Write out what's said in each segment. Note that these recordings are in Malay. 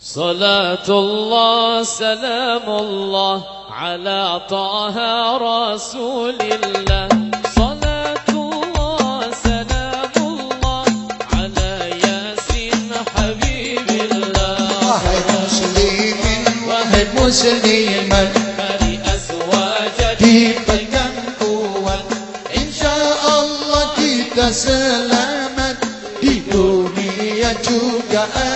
صلاة الله سلام الله على طه رسول الله مسلما لأزواجك طيبا قوة؟ إن شاء الله كنت سلامت في دنيا جوك آخر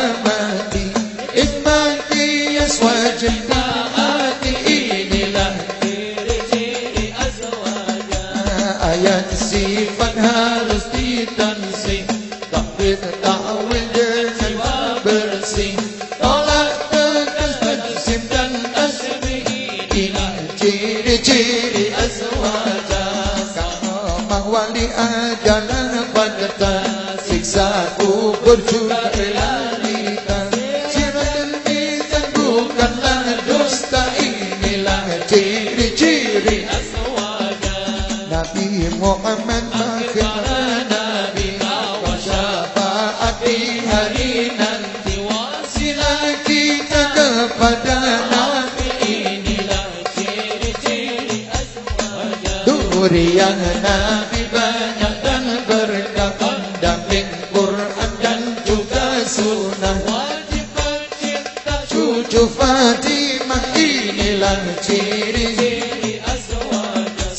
ayat sifat harus ditansih Takbir ta'wil dengan bersih. Tolak tegas bersim dan tasbih. Inilah ciri-ciri azwajah Karamah wali adalah badatan Siksa kubur juga Nabi Muhammad akhir Nabi Wa syafaat di hari nanti. Wasilah kita kepada Nabi inilah ciri-ciri azwajah Durian Nabi banyak dan berkah Pendamping Quran dan juga sunnah. Wajib pencinta Cucu Fatimah inilah ciri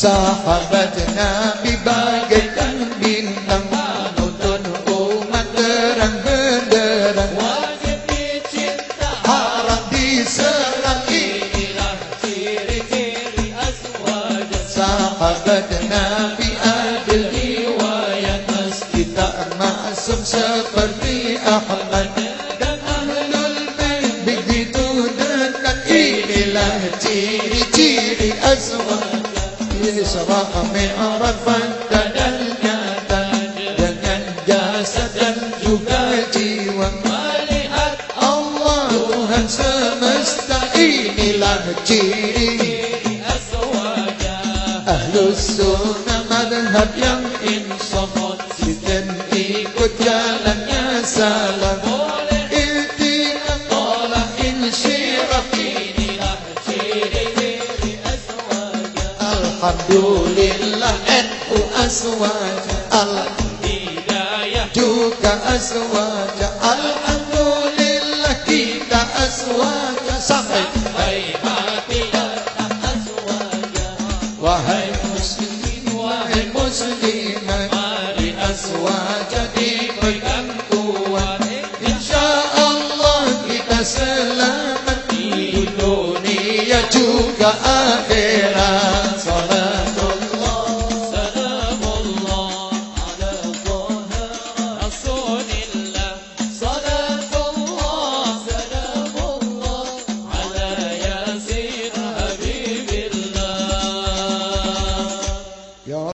Sahabat Nabi bagaikan bintang Menuntun umat terang benderang. Wajib dicinta. Harap diserang inilah ciri-ciri azwajah Sahabat Nabi adil riwayat Meski tak masuk seperti Ahmad. Dan Ahlul Bait begitu dekat Inilah ciri-ciri azwaj Isra Mi'raj dan nyata jasad dan juga jiwa melihat Tuhan semesta ciri azwajah Ahlus sunnah madhab yang insaf Kita ikut jalannya Alhamdulillah NU aswaja Al hidayah juga aswaja Alhamdulillah kita aswaja Sampai hai hati datang azwajah Wahai muslimin, wahai muslimat mari Aswaja dipegang kuat. Insya Allah kita selamat Di dunia juga akhirat